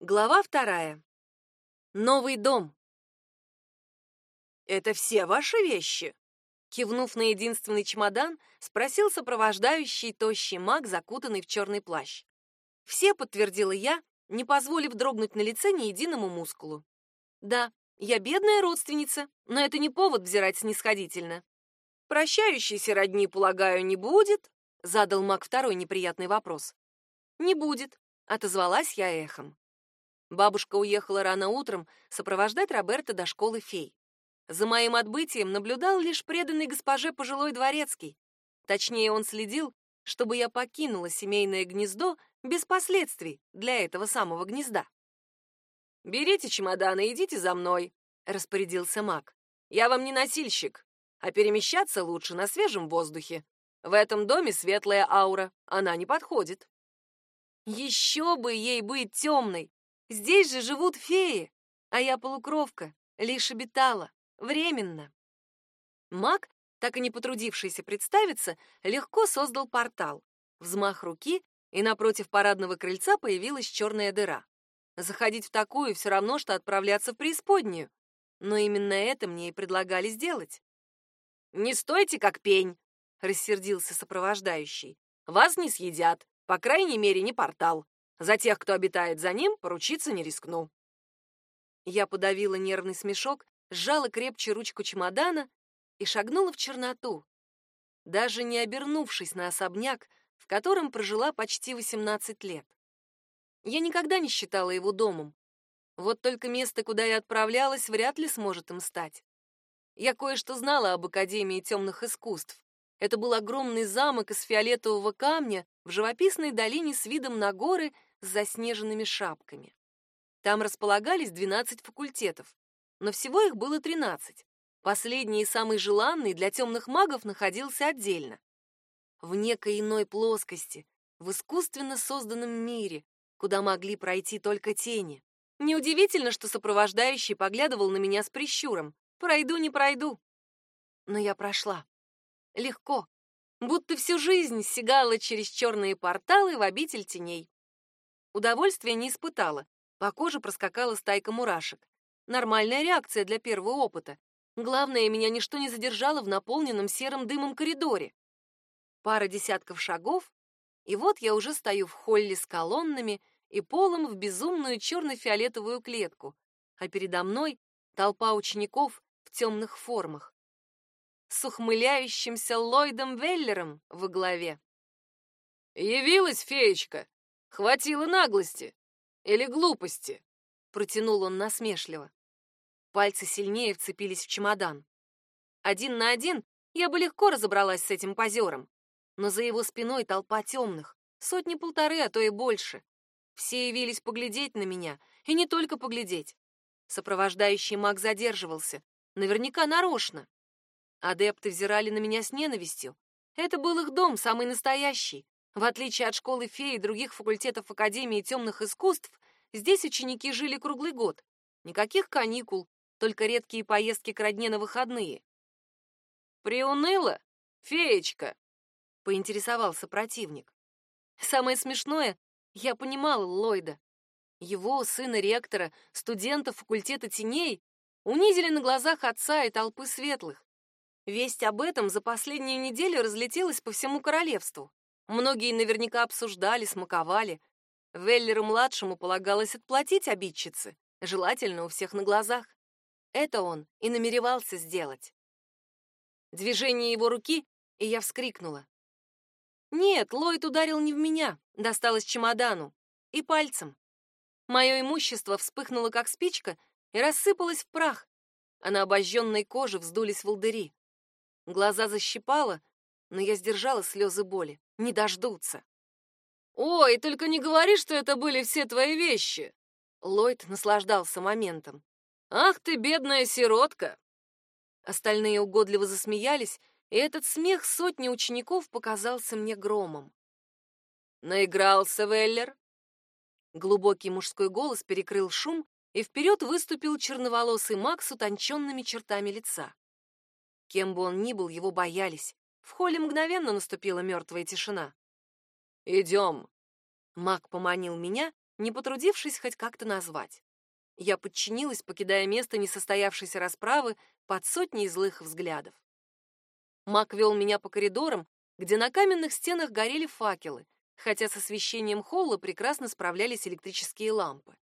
Глава вторая. Новый дом. «Это все ваши вещи?» Кивнув на единственный чемодан, спросил сопровождающий тощий маг, закутанный в черный плащ. «Все», — подтвердила я, не позволив дрогнуть на лице ни единому мускулу. «Да, я бедная родственница, но это не повод взирать снисходительно». «Прощающейся родни, полагаю, не будет?» — задал маг второй неприятный вопрос. «Не будет», — отозвалась я эхом. Бабушка уехала рано утром сопровождать Роберта до школы фей. За моим отбытием наблюдал лишь преданный госпоже пожилой дворецкий. Точнее, он следил, чтобы я покинула семейное гнездо без последствий для этого самого гнезда. «Берите чемоданы, идите за мной», — распорядился маг. «Я вам не носильщик, а перемещаться лучше на свежем воздухе. В этом доме светлая аура, она не подходит». «Еще бы ей быть темной!» Здесь же живут феи, а я полукровка, лишь обитала, временно. Маг, так и не потрудившийся представиться, легко создал портал. Взмах руки, и напротив парадного крыльца появилась черная дыра. Заходить в такую все равно, что отправляться в преисподнюю. Но именно это мне и предлагали сделать. «Не стойте, как пень!» — рассердился сопровождающий. «Вас не съедят, по крайней мере, не портал. За тех, кто обитает за ним, поручиться не рискну. Я подавила нервный смешок, сжала крепче ручку чемодана и шагнула в черноту, даже не обернувшись на особняк, в котором прожила почти 18 лет. Я никогда не считала его домом. Вот только место, куда я отправлялась, вряд ли сможет им стать. Я кое-что знала об Академии темных искусств. Это был огромный замок из фиолетового камня в живописной долине с видом на горы с заснеженными шапками. Там располагались 12 факультетов, но всего их было 13. Последний и самый желанный для темных магов находился отдельно. В некой иной плоскости, в искусственно созданном мире, куда могли пройти только тени. Неудивительно, что сопровождающий поглядывал на меня с прищуром. Пройду, не пройду. Но я прошла. Легко. Будто всю жизнь сигала через черные порталы в обитель теней. Удовольствия не испытала. По коже проскакала стайка мурашек. Нормальная реакция для первого опыта. Главное, меня ничто не задержало в наполненном серым дымом коридоре. Пара десятков шагов, и вот я уже стою в холле с колоннами и полом в безумную черно-фиолетовую клетку, а передо мной толпа учеников в темных формах. С ухмыляющимся Ллойдом Веллером во главе. «Явилась феечка!» Хватило наглости или глупости, протянул он насмешливо. Пальцы сильнее вцепились в чемодан. Один на один я бы легко разобралась с этим позером, но за его спиной толпа темных, сотни-полторы, а то и больше. Все явились поглядеть на меня, и не только поглядеть. Сопровождающий маг задерживался, наверняка нарочно. Адепты взирали на меня с ненавистью. Это был их дом, самый настоящий, в отличие от школы феи и других факультетов Академии темных искусств, здесь ученики жили круглый год. Никаких каникул, только редкие поездки к родне на выходные. «Приуныла, феечка?» — поинтересовался противник. Самое смешное, я понимала Ллойда. Его, сына ректора, студентов факультета теней, унизили на глазах отца и толпы светлых. Весть об этом за последнюю неделю разлетелась по всему королевству. Многие наверняка обсуждали, смаковали. Веллеру-младшему полагалось отплатить обидчице, желательно у всех на глазах. Это он и намеревался сделать. Движение его руки, и я вскрикнула. Нет, Ллойд ударил не в меня, досталось чемодану и пальцем. Мое имущество вспыхнуло, как спичка, и рассыпалось в прах, а на обожженной коже вздулись волдыри. Глаза защипало, но я сдержала слезы боли. Не дождутся. «Ой, только не говори, что это были все твои вещи!» Ллойд наслаждался моментом. «Ах ты, бедная сиротка!» Остальные угодливо засмеялись, и этот смех сотни учеников показался мне громом. «Наигрался, Веллер?» Глубокий мужской голос перекрыл шум, и вперед выступил черноволосый маг с утонченными чертами лица. Кем бы он ни был, его боялись. В холле мгновенно наступила мертвая тишина. «Идем!» Маг поманил меня, не потрудившись хоть как-то назвать. Я подчинилась, покидая место несостоявшейся расправы под сотней злых взглядов. Мак вел меня по коридорам, где на каменных стенах горели факелы, хотя с освещением холла прекрасно справлялись электрические лампы.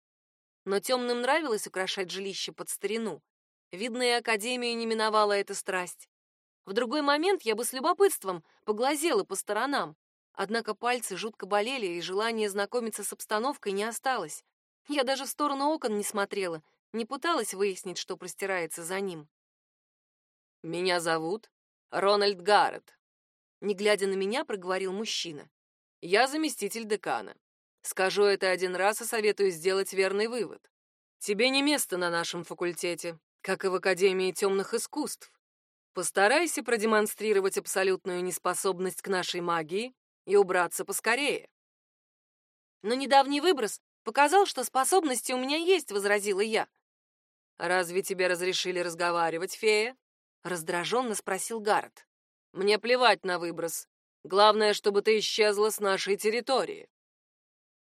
Но темным нравилось украшать жилище под старину. Видно, и Академию не миновала эта страсть. В другой момент я бы с любопытством поглазела по сторонам, однако пальцы жутко болели, и желание знакомиться с обстановкой не осталось. Я даже в сторону окон не смотрела, не пыталась выяснить, что простирается за ним. «Меня зовут Рональд Гаррет», — не глядя на меня, проговорил мужчина. «Я заместитель декана. Скажу это один раз и советую сделать верный вывод. Тебе не место на нашем факультете, как и в Академии темных искусств. Постарайся продемонстрировать абсолютную неспособность к нашей магии и убраться поскорее. Но недавний выброс Показал, что способности у меня есть, возразила я. Разве тебе разрешили разговаривать, фея? раздраженно спросил Гаррет. Мне плевать на выброс. Главное, чтобы ты исчезла с нашей территории.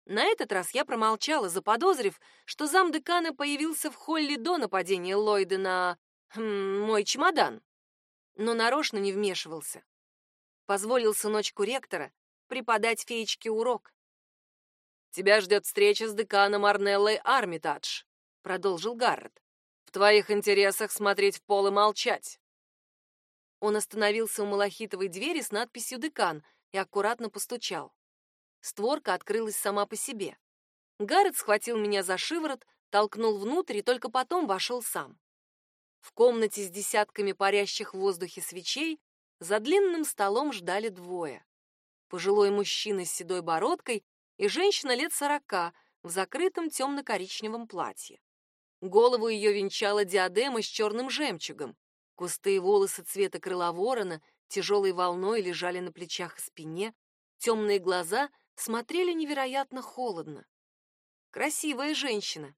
На этот раз я промолчала, заподозрив, что замдекана появился в холле до нападения Ллойда на хм, мой чемодан, но нарочно не вмешивался. Позволил сыночку ректора преподать феечке урок. Тебя ждет встреча с деканом Арнеллой Армитадж», — продолжил Гаррет. «В твоих интересах смотреть в пол и молчать». Он остановился у малахитовой двери с надписью «Декан» и аккуратно постучал. Створка открылась сама по себе. Гаррет схватил меня за шиворот, толкнул внутрь и только потом вошел сам. В комнате с десятками парящих в воздухе свечей за длинным столом ждали двое. Пожилой мужчина с седой бородкой и женщина лет сорока в закрытом темно-коричневом платье. Голову ее венчала диадема с черным жемчугом. Густые волосы цвета крыла ворона тяжелой волной лежали на плечах и спине, темные глаза смотрели невероятно холодно. Красивая женщина,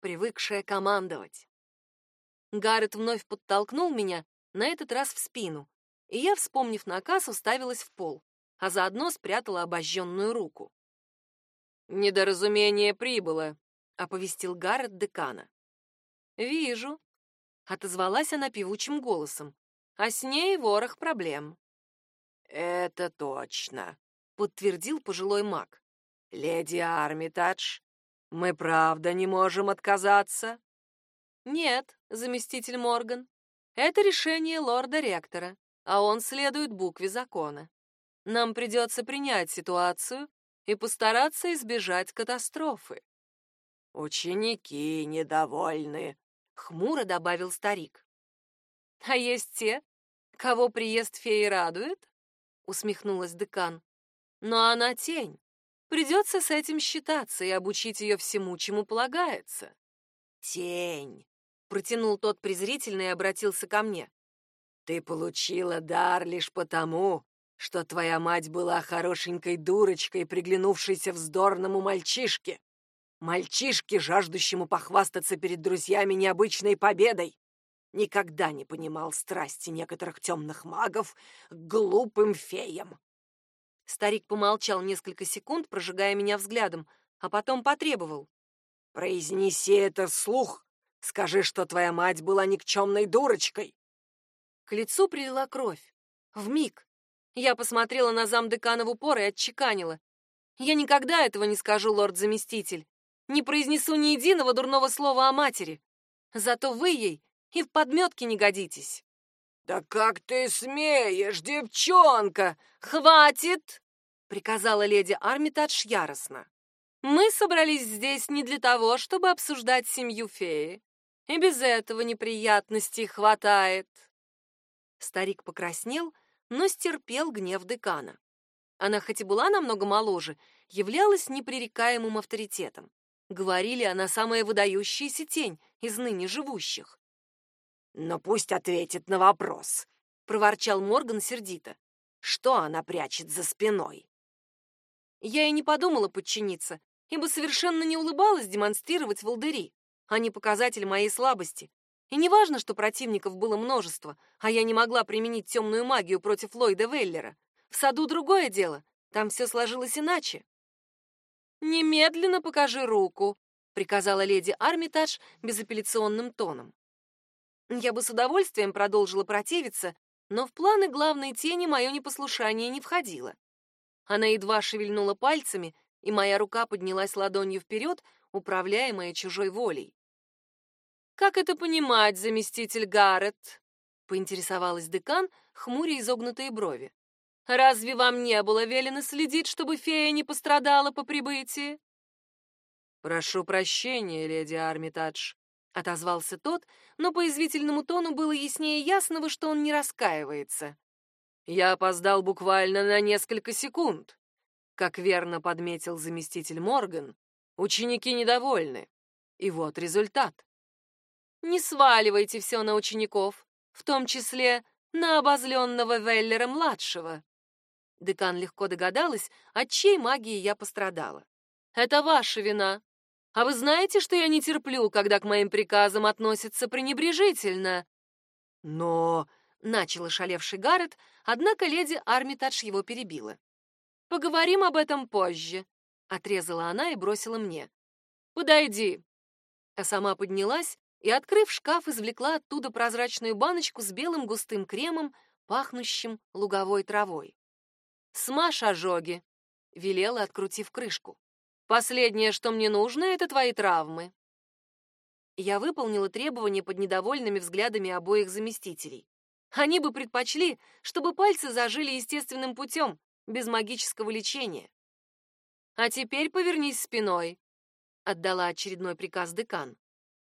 привыкшая командовать. Гаррет вновь подтолкнул меня, на этот раз в спину, и я, вспомнив наказ, уставилась в пол, а заодно спрятала обожженную руку. «Недоразумение прибыло», — оповестил Гаррет декана. «Вижу», — отозвалась она певучим голосом, «а с ней ворох проблем». «Это точно», — подтвердил пожилой маг. «Леди Армитадж, мы правда не можем отказаться?» «Нет, заместитель Морган, это решение лорда-ректора, а он следует букве закона. Нам придется принять ситуацию и постараться избежать катастрофы. Ученики недовольны, хмуро добавил старик. А есть те, кого приезд феи радует? усмехнулась декан. Но она тень. Придется с этим считаться и обучить ее всему, чему полагается. Тень, протянул тот презрительно и обратился ко мне. Ты получила дар лишь потому, что твоя мать была хорошенькой дурочкой, приглянувшейся вздорному мальчишке. Мальчишке, жаждущему похвастаться перед друзьями необычной победой. Никогда не понимал страсти некоторых темных магов к глупым феям. Старик помолчал несколько секунд, прожигая меня взглядом, а потом потребовал. «Произнеси это вслух. Скажи, что твоя мать была никчемной дурочкой». К лицу прилила кровь. В миг, я посмотрела на замдекана в упор и отчеканила. «Я никогда этого не скажу, лорд-заместитель. Не произнесу ни единого дурного слова о матери. Зато вы ей и в подметке не годитесь». «Да как ты смеешь, девчонка!» «Хватит!» — приказала леди Армитадж яростно. «Мы собрались здесь не для того, чтобы обсуждать семью феи. И без этого неприятностей хватает». Старик покраснел, но стерпел гнев декана. Она хоть и была намного моложе, являлась непререкаемым авторитетом. Говорили, она самая выдающаяся тень из ныне живущих. «Но пусть ответит на вопрос», — проворчал Морган сердито. «Что она прячет за спиной?» Я и не подумала подчиниться, ибо совершенно не улыбалась демонстрировать волдыри, а не показатель моей слабости, и не важно, что противников было множество, а я не могла применить темную магию против Ллойда Веллера. В саду другое дело, там все сложилось иначе. «Немедленно покажи руку», — приказала леди Армитаж безапелляционным тоном. Я бы с удовольствием продолжила противиться, но в планы главной тени мое непослушание не входило. Она едва шевельнула пальцами, и моя рука поднялась ладонью вперед, управляемая чужой волей. «Как это понимать, заместитель Гаррет?» — поинтересовалась декан, хмуря изогнутые брови. Разве вам не было велено следить, чтобы фея не пострадала по прибытии? Прошу прощения, леди Армитадж, отозвался тот, но по извивительному тону было яснее ясного, что он не раскаивается. Я опоздал буквально на несколько секунд. Как верно подметил заместитель Морган, ученики недовольны. И вот результат. Не сваливайте все на учеников, в том числе на обозленного Веллера-младшего. Декан легко догадалась, от чьей магии я пострадала. «Это ваша вина. А вы знаете, что я не терплю, когда к моим приказам относятся пренебрежительно?» «Но...» — начал ошалевший Гаррет, однако леди Армитадж его перебила. «Поговорим об этом позже», — отрезала она и бросила мне. «Подойди». А сама поднялась и, открыв шкаф, извлекла оттуда прозрачную баночку с белым густым кремом, пахнущим луговой травой. «Смажь ожоги», — велела, открутив крышку. «Последнее, что мне нужно, это твои травмы». Я выполнила требования под недовольными взглядами обоих заместителей. Они бы предпочли, чтобы пальцы зажили естественным путем, без магического лечения. «А теперь повернись спиной», — отдала очередной приказ декан.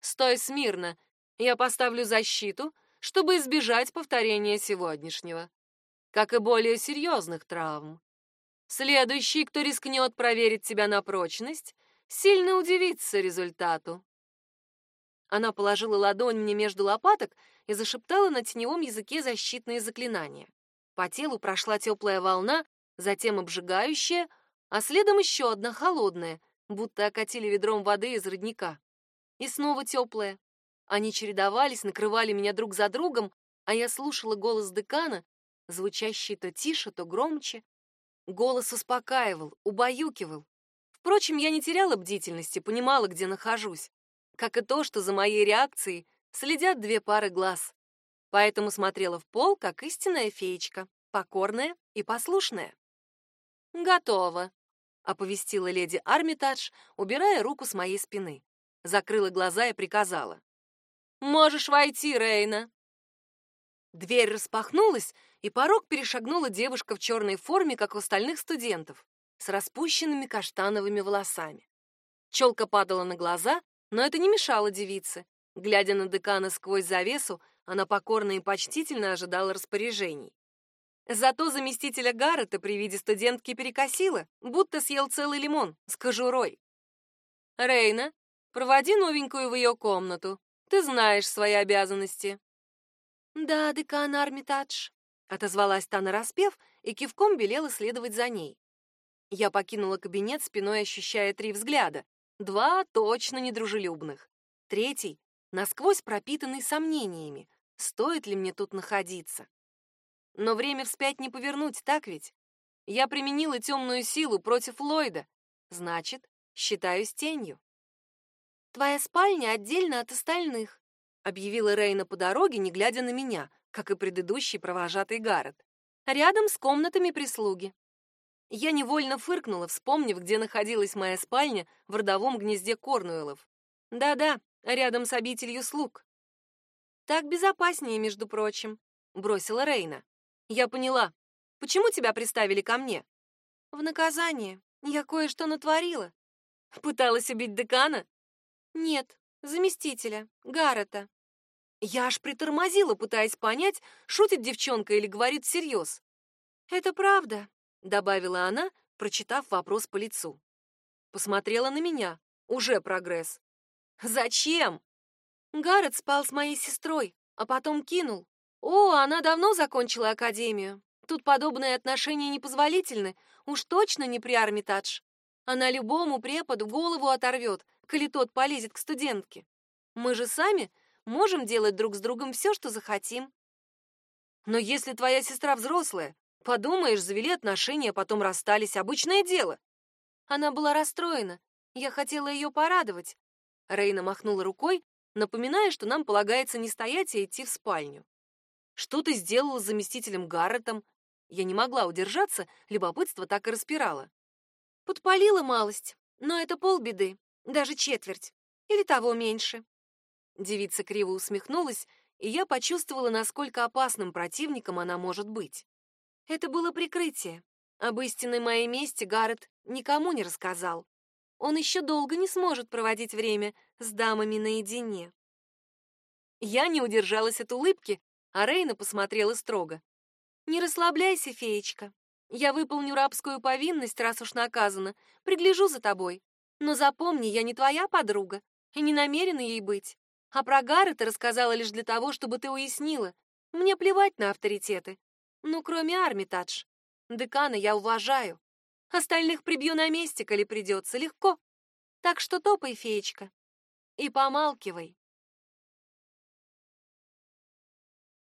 «Стой смирно, я поставлю защиту, чтобы избежать повторения сегодняшнего как и более серьезных травм. Следующий, кто рискнет проверить тебя на прочность, сильно удивится результату. Она положила ладонь мне между лопаток и зашептала на теневом языке защитные заклинания. По телу прошла теплая волна, затем обжигающая, а следом еще одна холодная, будто окатили ведром воды из родника. И снова теплая. Они чередовались, накрывали меня друг за другом, а я слушала голос декана, звучащий то тише, то громче. Голос успокаивал, убаюкивал. Впрочем, я не теряла бдительности, понимала, где нахожусь, как и то, что за моей реакцией следят две пары глаз. Поэтому смотрела в пол, как истинная феечка, покорная и послушная. «Готово», — оповестила леди Армитадж, убирая руку с моей спины. Закрыла глаза и приказала. «Можешь войти, Рейна». Дверь распахнулась, и порог перешагнула девушка в черной форме, как у остальных студентов, с распущенными каштановыми волосами. Челка падала на глаза, но это не мешало девице. Глядя на декана сквозь завесу, она покорно и почтительно ожидала распоряжений. Зато заместителя Гаррета при виде студентки перекосила, будто съел целый лимон с кожурой. «Рейна, проводи новенькую в ее комнату. Ты знаешь свои обязанности». «Да, декан Армитадж», — отозвалась та нараспев и кивком велела следовать за ней. Я покинула кабинет, спиной ощущая три взгляда. Два точно недружелюбных. Третий — насквозь пропитанный сомнениями. Стоит ли мне тут находиться? Но время вспять не повернуть, так ведь? Я применила темную силу против Ллойда. Значит, считаюсь тенью. Твоя спальня отдельно от остальных объявила Рейна по дороге, не глядя на меня, как и предыдущий провожатый Гаррет. Рядом с комнатами прислуги. Я невольно фыркнула, вспомнив, где находилась моя спальня в родовом гнезде Корнуэллов. Да-да, рядом с обителью слуг. Так безопаснее, между прочим, бросила Рейна. Я поняла. Почему тебя приставили ко мне? В наказание. Я кое-что натворила. Пыталась убить декана? Нет, заместителя, Гаррета. Я аж притормозила, пытаясь понять, шутит девчонка или говорит всерьез. «Это правда», — добавила она, прочитав вопрос по лицу. Посмотрела на меня. Уже прогресс. «Зачем?» Гаррет спал с моей сестрой, а потом кинул. «О, она давно закончила академию. Тут подобные отношения непозволительны. Уж точно не при Армитадж. Она любому преподу голову оторвет, коли тот полезет к студентке. Мы же сами можем делать друг с другом все, что захотим. Но если твоя сестра взрослая, подумаешь, завели отношения, потом расстались, обычное дело. Она была расстроена. Я хотела ее порадовать. Рейна махнула рукой, напоминая, что нам полагается не стоять, а идти в спальню. Что ты сделала с заместителем Гарретом? Я не могла удержаться, любопытство так и распирало. Подпалила малость, но это полбеды, даже четверть, или того меньше. Девица криво усмехнулась, и я почувствовала, насколько опасным противником она может быть. Это было прикрытие. Об истинной моей мести Гаррет никому не рассказал. Он еще долго не сможет проводить время с дамами наедине. Я не удержалась от улыбки, а Рейна посмотрела строго. «Не расслабляйся, феечка. Я выполню рабскую повинность, раз уж наказана, пригляжу за тобой. Но запомни, я не твоя подруга и не намерена ей быть. А про Гары ты рассказала лишь для того, чтобы ты уяснила. Мне плевать на авторитеты. Ну, кроме Армитадж. Декана я уважаю. Остальных прибью на месте, коли придется, легко. Так что топай, феечка, и помалкивай.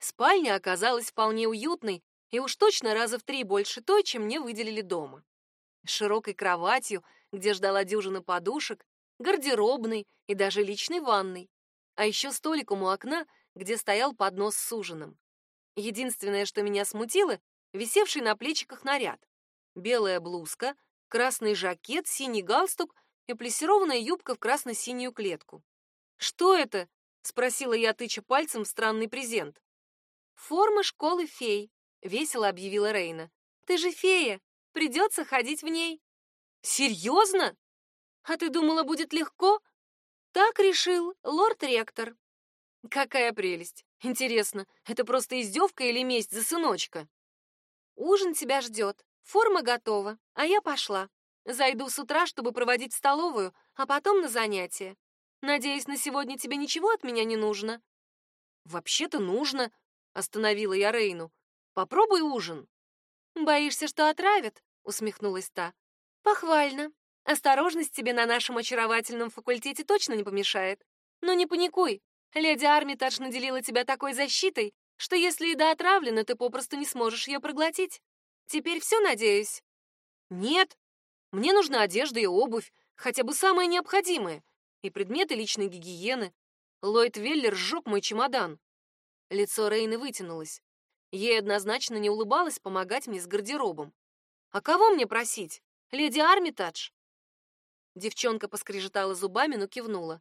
Спальня оказалась вполне уютной и уж точно раза в три больше той, чем мне выделили дома. Широкой кроватью, где ждала дюжина подушек, гардеробной и даже личной ванной, а еще столиком у окна, где стоял поднос с ужином. Единственное, что меня смутило, висевший на плечиках наряд. Белая блузка, красный жакет, синий галстук и плессированная юбка в красно-синюю клетку. «Что это?» — спросила я, тыча пальцем в странный презент. «Форма школы фей», — весело объявила Рейна. «Ты же фея, придется ходить в ней». «Серьезно? А ты думала, будет легко?» «Так решил лорд-ректор». «Какая прелесть! Интересно, это просто издевка или месть за сыночка?» «Ужин тебя ждет, форма готова, а я пошла. Зайду с утра, чтобы проводить столовую, а потом на занятия. Надеюсь, на сегодня тебе ничего от меня не нужно?» «Вообще-то нужно», — остановила я Рейну. Попробуй ужин. Боишься, что отравят? усмехнулась та. Похвально. Осторожность тебе на нашем очаровательном факультете точно не помешает. Но не паникуй. Леди Армитаж наделила тебя такой защитой, что если еда отравлена, ты попросту не сможешь ее проглотить. Теперь все, надеюсь? Нет. Мне нужна одежда и обувь, хотя бы самые необходимые, и предметы личной гигиены. Ллойд Веллер сжег мой чемодан. Лицо Рейны вытянулось. Ей однозначно не улыбалось помогать мне с гардеробом. А кого мне просить? Леди Армитадж? Девчонка поскрежетала зубами, но кивнула.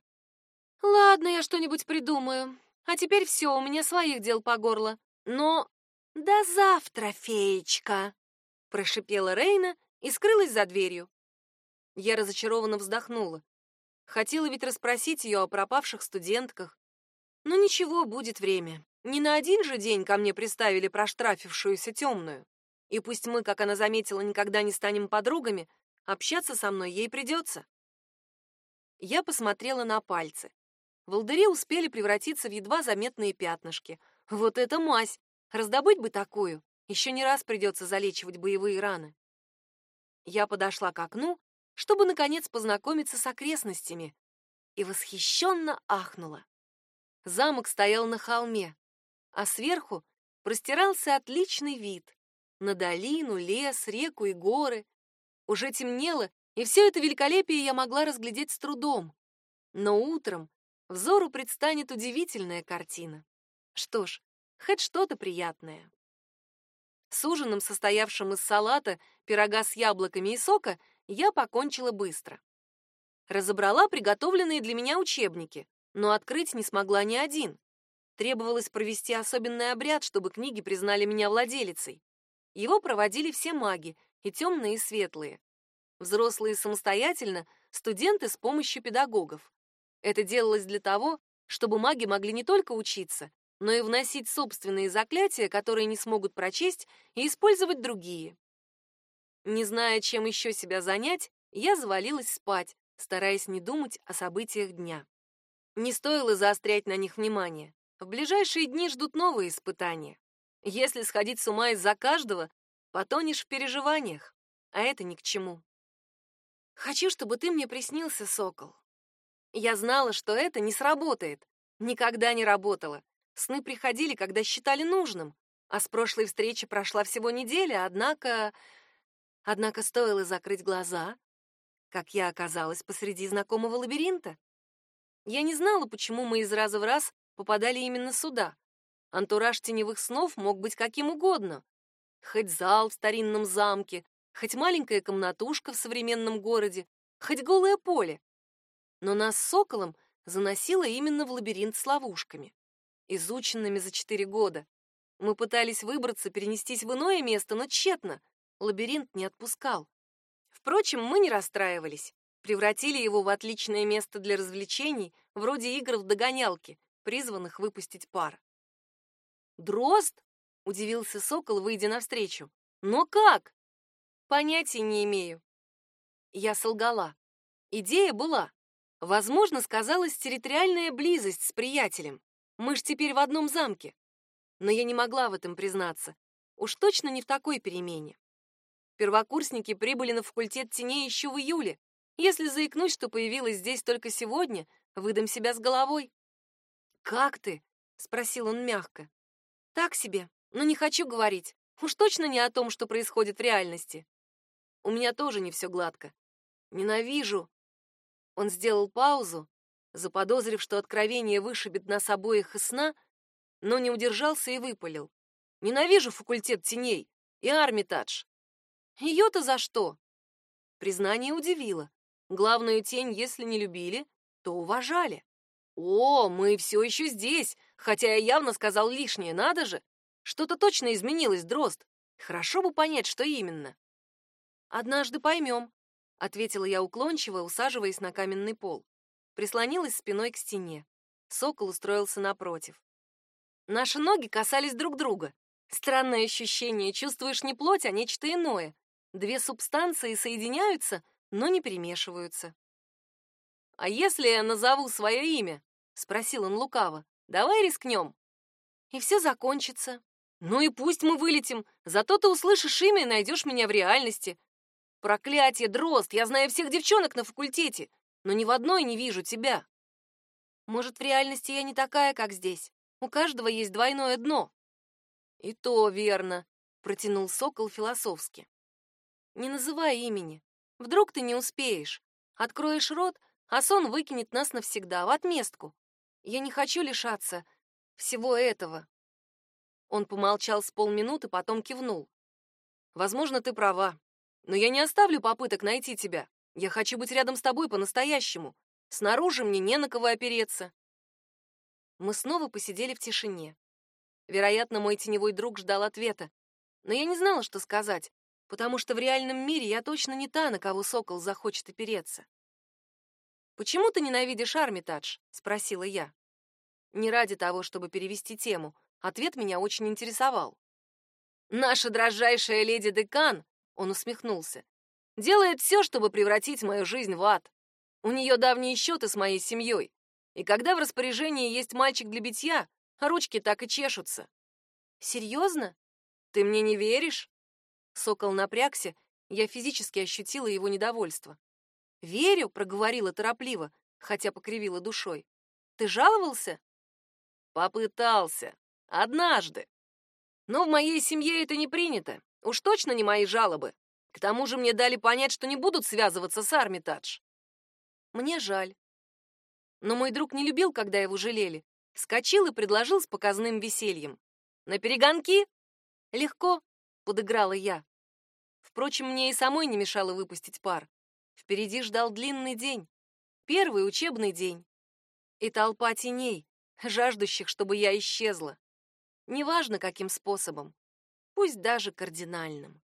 Ладно, я что-нибудь придумаю. А теперь все, у меня своих дел по горло. Но до завтра, феечка, прошипела Рейна и скрылась за дверью. Я разочарованно вздохнула. Хотела ведь расспросить ее о пропавших студентках. Но ничего, будет время. Не на один же день ко мне приставили проштрафившуюся темную. И пусть мы, как она заметила, никогда не станем подругами, общаться со мной ей придется. Я посмотрела на пальцы. Волдыри успели превратиться в едва заметные пятнышки. Вот это мазь! Раздобыть бы такую. Еще не раз придется залечивать боевые раны. Я подошла к окну, чтобы наконец познакомиться с окрестностями, и восхищенно ахнула. Замок стоял на холме а сверху простирался отличный вид на долину, лес, реку и горы. Уже темнело, и все это великолепие я могла разглядеть с трудом. Но утром взору предстанет удивительная картина. Что ж, хоть что-то приятное. С ужином, состоявшим из салата, пирога с яблоками и сока, я покончила быстро. Разобрала приготовленные для меня учебники, но открыть не смогла ни один. Требовалось провести особенный обряд, чтобы книги признали меня владелицей. Его проводили все маги, и темные, и светлые. Взрослые самостоятельно, студенты с помощью педагогов. Это делалось для того, чтобы маги могли не только учиться, но и вносить собственные заклятия, которые не смогут прочесть, и использовать другие. Не зная, чем еще себя занять, я завалилась спать, стараясь не думать о событиях дня. Не стоило заострять на них внимание. В ближайшие дни ждут новые испытания. Если сходить с ума из-за каждого, потонешь в переживаниях, а это ни к чему. Хочу, чтобы ты мне приснился, сокол. Я знала, что это не сработает. Никогда не работало. Сны приходили, когда считали нужным, а с прошлой встречи прошла всего неделя, однако... Однако стоило закрыть глаза, как я оказалась посреди знакомого лабиринта. Я не знала, почему мы из раза в раз попадали именно сюда. Антураж теневых снов мог быть каким угодно. Хоть зал в старинном замке, хоть маленькая комнатушка в современном городе, хоть голое поле. Но нас с Соколом заносило именно в лабиринт с ловушками, изученными за четыре года. Мы пытались выбраться, перенестись в иное место, но тщетно. Лабиринт не отпускал. Впрочем, мы не расстраивались. Превратили его в отличное место для развлечений, вроде игр в догонялки, призванных выпустить пар. «Дрозд?» — удивился сокол, выйдя навстречу. «Но как?» «Понятия не имею». Я солгала. Идея была. Возможно, сказалась территориальная близость с приятелем. Мы ж теперь в одном замке. Но я не могла в этом признаться. Уж точно не в такой перемене. Первокурсники прибыли на факультет теней еще в июле. Если заикнусь, что появилась здесь только сегодня, выдам себя с головой. «Как ты?» — спросил он мягко. «Так себе, но не хочу говорить. Уж точно не о том, что происходит в реальности. У меня тоже не все гладко. Ненавижу». Он сделал паузу, заподозрив, что откровение вышибет нас обоих из сна, но не удержался и выпалил. «Ненавижу факультет теней и Армитадж. Ее-то за что? Признание удивило. Главную тень, если не любили, то уважали. О, мы все еще здесь, хотя я явно сказал лишнее, надо же. Что-то точно изменилось, Дрозд. Хорошо бы понять, что именно. Однажды поймем, ответила я уклончиво, усаживаясь на каменный пол. Прислонилась спиной к стене. Сокол устроился напротив. Наши ноги касались друг друга. Странное ощущение, чувствуешь не плоть, а нечто иное. Две субстанции соединяются, но не перемешиваются. «А если я назову свое имя?» — спросил он лукаво. «Давай рискнем». «И все закончится». «Ну и пусть мы вылетим, зато ты услышишь имя и найдешь меня в реальности. Проклятие, Дрозд, я знаю всех девчонок на факультете, но ни в одной не вижу тебя». «Может, в реальности я не такая, как здесь? У каждого есть двойное дно». «И то верно», — протянул Сокол философски. Не называй имени. Вдруг ты не успеешь. Откроешь рот, а сон выкинет нас навсегда, в отместку. Я не хочу лишаться всего этого. Он помолчал с полминуты, потом кивнул. Возможно, ты права, но я не оставлю попыток найти тебя. Я хочу быть рядом с тобой по-настоящему. Снаружи мне не на кого опереться. Мы снова посидели в тишине. Вероятно, мой теневой друг ждал ответа, но я не знала, что сказать потому что в реальном мире я точно не та, на кого сокол захочет опереться. «Почему ты ненавидишь Армитадж?» — спросила я. Не ради того, чтобы перевести тему. Ответ меня очень интересовал. «Наша дрожайшая леди-декан», — он усмехнулся, «делает все, чтобы превратить мою жизнь в ад. У нее давние счеты с моей семьей, и когда в распоряжении есть мальчик для битья, ручки так и чешутся». «Серьезно? Ты мне не веришь?» Сокол напрягся, я физически ощутила его недовольство. «Верю», — проговорила торопливо, хотя покривила душой. «Ты жаловался?» «Попытался. Однажды. Но в моей семье это не принято. Уж точно не мои жалобы. К тому же мне дали понять, что не будут связываться с Армитадж». «Мне жаль». Но мой друг не любил, когда его жалели. Вскочил и предложил с показным весельем. «На перегонки?» «Легко», — подыграла я. Впрочем, мне и самой не мешало выпустить пар. Впереди ждал длинный день. Первый учебный день. И толпа теней, жаждущих, чтобы я исчезла. Неважно, каким способом. Пусть даже кардинальным.